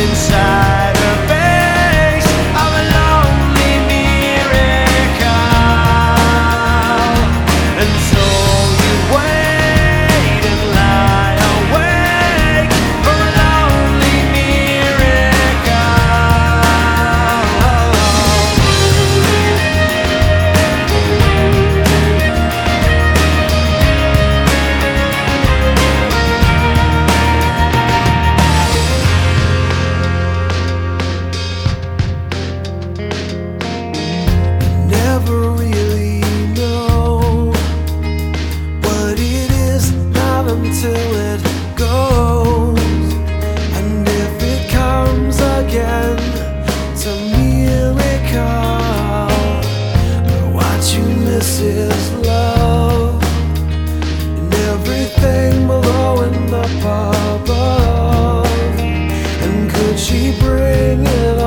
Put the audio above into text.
inside. is love, and everything below and up above. And could she bring it?